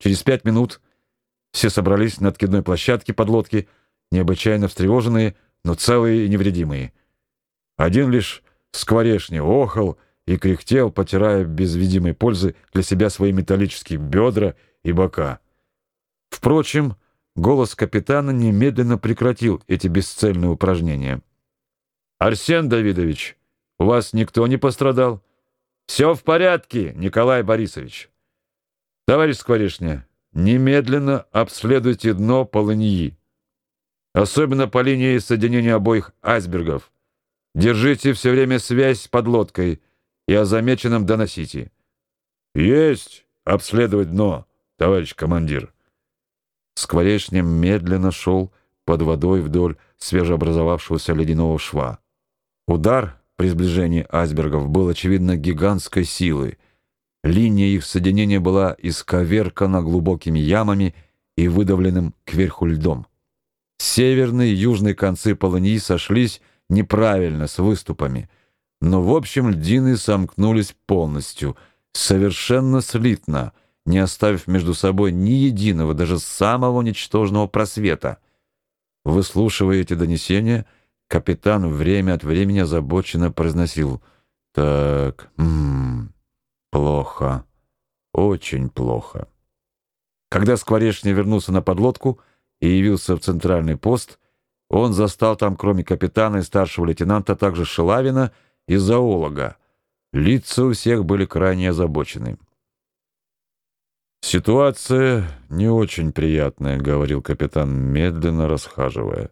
Через пять минут все собрались на откидной площадке подлодки, необычайно встревоженные, но целые и невредимые. Один лишь скворешня охал и кряхтел, потирая без видимой пользы для себя свои металлические бедра и бока. Впрочем, голос капитана немедленно прекратил эти бесцельные упражнения. «Арсен Давидович, у вас никто не пострадал?» «Все в порядке, Николай Борисович». «Товарищ Скворечня, немедленно обследуйте дно полыньи, особенно по линии соединения обоих айсбергов. Держите все время связь с подлодкой и о замеченном доносите». «Есть обследовать дно, товарищ командир». Скворечня медленно шел под водой вдоль свежеобразовавшегося ледяного шва. Удар при сближении айсбергов был, очевидно, гигантской силы. Линия их соединения была исковеркана глубокими ямами и выдавленным кверху льдом. Северные и южные концы полыньи сошлись неправильно с выступами, но в общем льдины сомкнулись полностью, совершенно слитно, не оставив между собой ни единого, даже самого ничтожного просвета. Выслушивая эти донесения, капитан время от времени озабоченно произносил «Так, м -м, плохо, очень плохо». Когда Скворечный вернулся на подлодку и явился в центральный пост, он застал там, кроме капитана и старшего лейтенанта, также Шелавина и зоолога. Лица у всех были крайне озабочены. «Ситуация не очень приятная», — говорил капитан, медленно расхаживая.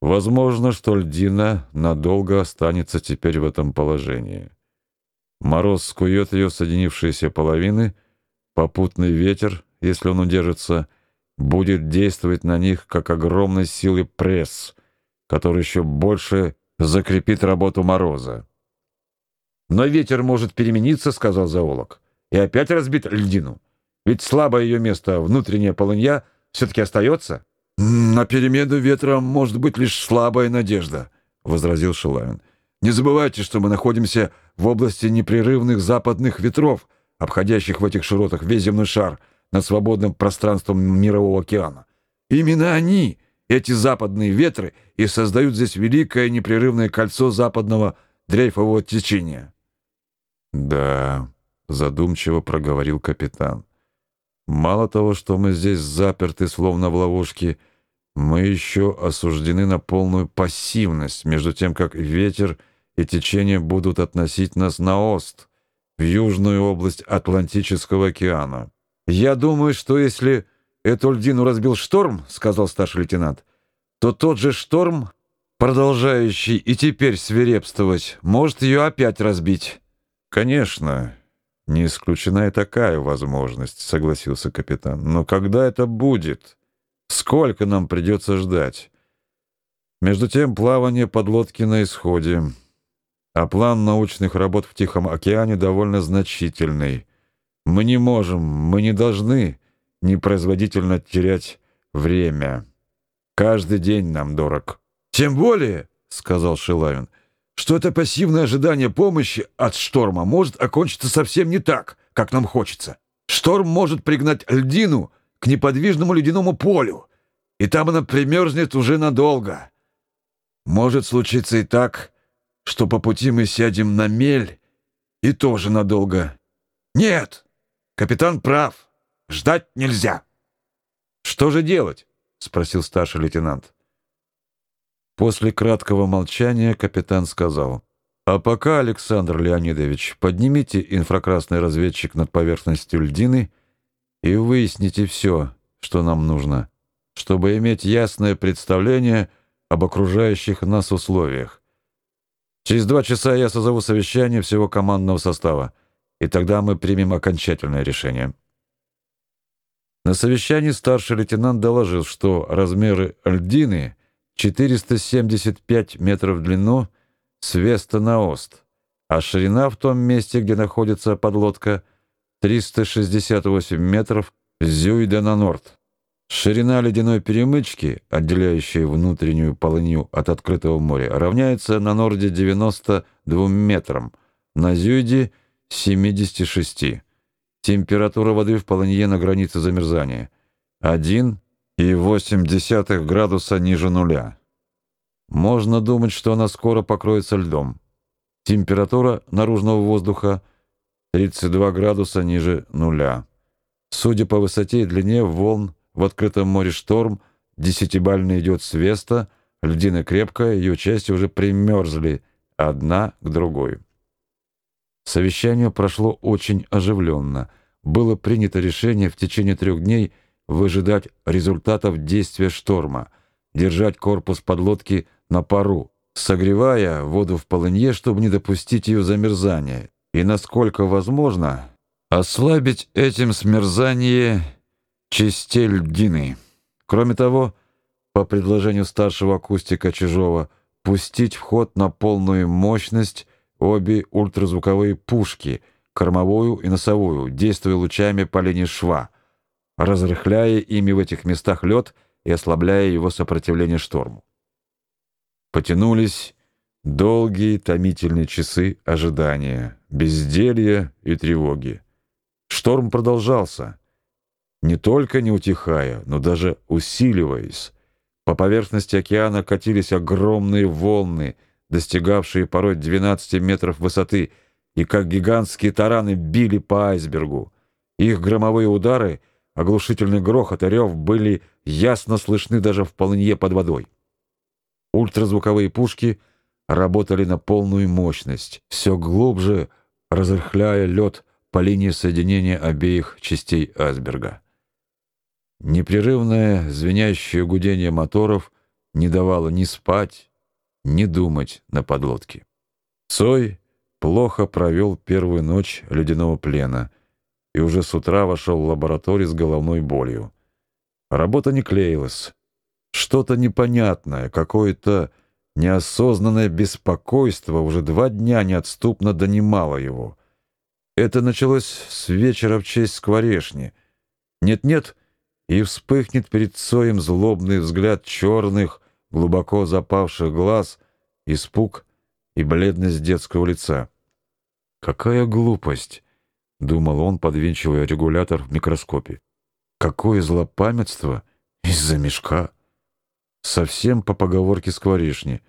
«Возможно, что льдина надолго останется теперь в этом положении. Мороз скует ее соединившиеся половины, попутный ветер, если он удержится, будет действовать на них как огромной силы пресс, который еще больше закрепит работу мороза». «Но ветер может перемениться», — сказал зоолог, — «и опять разбить льдину». Ведь слабое ее место, внутренняя полынья, все-таки остается. «На перемену ветра может быть лишь слабая надежда», — возразил Шилавин. «Не забывайте, что мы находимся в области непрерывных западных ветров, обходящих в этих широтах весь земной шар над свободным пространством Мирового океана. Именно они, эти западные ветры, и создают здесь великое непрерывное кольцо западного дрейфового течения». «Да», — задумчиво проговорил капитан. Мало того, что мы здесь заперты словно в ловушке, мы еще осуждены на полную пассивность, между тем как ветер и течение будут относить нас на ост, в южную область Атлантического океана. Я думаю, что если эту льдину разбил шторм, сказал старший лейтенант, то тот же шторм, продолжающий и теперь свирепствовать, может ее опять разбить. Конечно, «Не исключена и такая возможность», — согласился капитан. «Но когда это будет? Сколько нам придется ждать?» Между тем плавание подлодки на исходе, а план научных работ в Тихом океане довольно значительный. Мы не можем, мы не должны непроизводительно терять время. Каждый день нам дорог. «Тем более», — сказал Шилавин, — что это пассивное ожидание помощи от шторма может окончиться совсем не так, как нам хочется. Шторм может пригнать льдину к неподвижному ледяному полю, и там она примерзнет уже надолго. Может случиться и так, что по пути мы сядем на мель, и тоже надолго. Нет, капитан прав, ждать нельзя. «Что же делать?» — спросил старший лейтенант. После краткого молчания капитан сказал: "А пока, Александр Леонидович, поднимите инфракрасный разведчик над поверхностью льдины и выясните все, что нам нужно, чтобы иметь ясное представление об окружающих нас условиях. Через два часа я созову совещание всего командного состава, и тогда мы примем окончательное решение". На совещании старший лейтенант доложил, что размеры льдины 475 метров в длину с веста на ост, а ширина в том месте, где находится подлодка, 368 метров с зюйда на норд. Ширина ледяной перемычки, отделяющей внутреннюю полынью от открытого моря, равняется на норде 92 метрам, на зюйде 76. Температура воды в полынье на границе замерзания. 1,8 градуса ниже нуля. Можно думать, что она скоро покроется льдом. Температура наружного воздуха 32 градуса ниже нуля. Судя по высоте и длине волн в открытом море шторм, десятибальный идет с веста, льдина крепкая, ее части уже примерзли одна к другой. Совещание прошло очень оживленно. Было принято решение в течение трех дней выжидать результатов действия шторма, держать корпус подлодки на пару, согревая воду в полынье, чтобы не допустить ее замерзания, и, насколько возможно, ослабить этим смерзание частей льдины. Кроме того, по предложению старшего акустика Чижова, пустить в ход на полную мощность обе ультразвуковые пушки, кормовую и носовую, действуя лучами по линии шва, разрыхляя ими в этих местах лед и ослабляя его сопротивление шторму. Потянулись долгие томительные часы ожидания, безделья и тревоги. Шторм продолжался, не только не утихая, но даже усиливаясь. По поверхности океана катились огромные волны, достигавшие порой 12 метров высоты, и как гигантские тараны били по айсбергу. Их громовые удары, оглушительный грохот и рев были ясно слышны даже в полынье под водой. Ультразвуковые пушки работали на полную мощность, все глубже разрыхляя лед по линии соединения обеих частей айсберга. Непрерывное звенящее гудение моторов не давало ни спать, ни думать на подлодке. Цой плохо провел первую ночь ледяного плена и уже с утра вошел в лабораторию с головной болью. Работа не клеилась. Что-то непонятное, какое-то неосознанное беспокойство уже два дня неотступно донимало его. Это началось с вечера в честь скворешни. Нет-нет, и вспыхнет перед Соем злобный взгляд черных, глубоко запавших глаз, испуг и бледность детского лица. «Какая глупость!» — думал он, подвинчивая регулятор в микроскопе. «Какое злопамятство из-за мешка!» совсем по поговорке скворечни.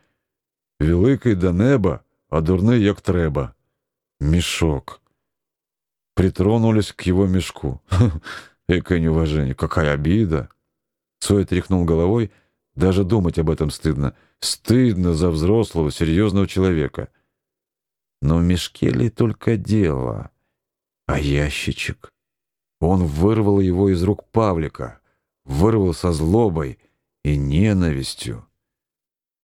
«Великий до неба, а дурный як треба». Мешок. Притронулись к его мешку. Экое неуважение, какая обида. Цой тряхнул головой, даже думать об этом стыдно. Стыдно за взрослого, серьезного человека. Но в мешке ли только дело? А ящичек? Он вырвал его из рук Павлика, вырвал со злобой, и ненавистью.